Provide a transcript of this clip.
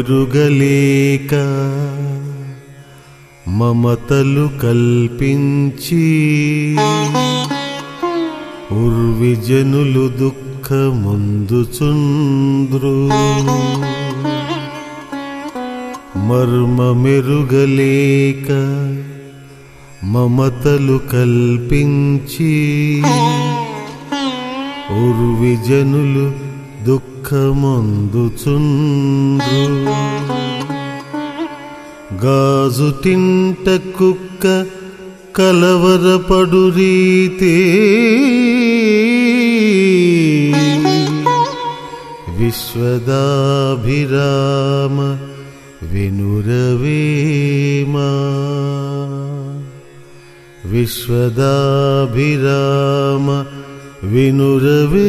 మర్మమెరుగలేక మమతలు కల్పించి ఉర్విజనులు దుఃఖముందుచుంద్రు మర్మమెరుగలేక మమతలు కల్పించి ఉర్విజనులు దుఃఖమందుచుండ్రు గాజు తింట కుక్క కలవరపడు రీతే विश्वदाभिराम विनुरवि विश्वदाभिराम विनुर्वि